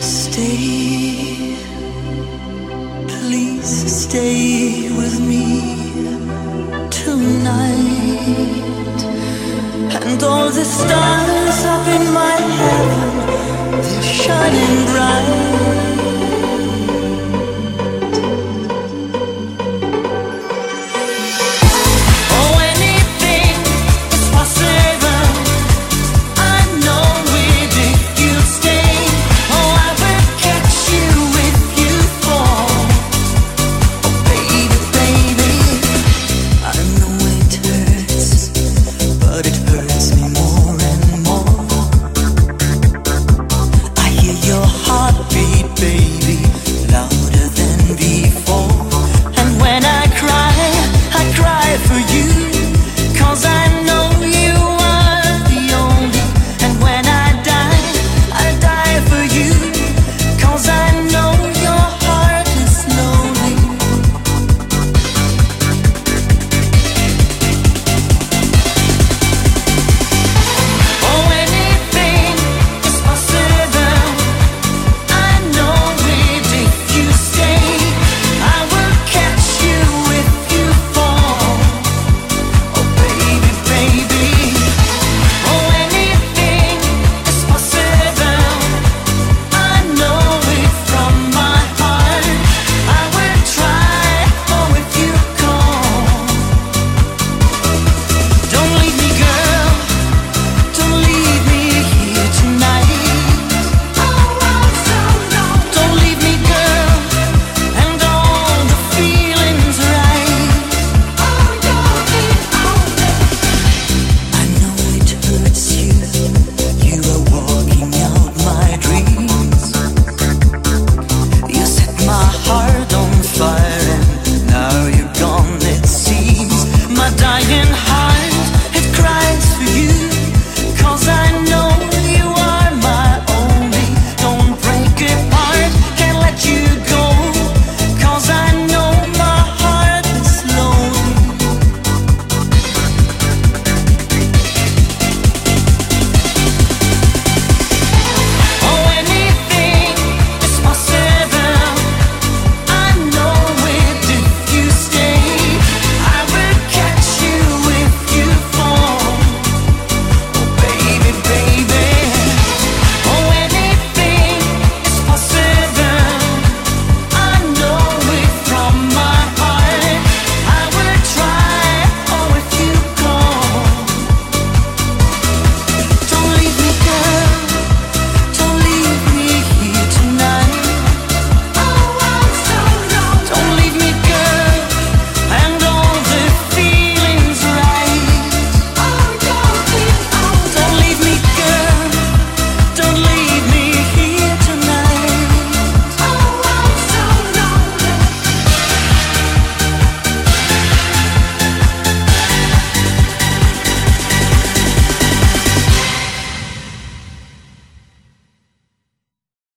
Stay, please stay with me tonight. And all the stars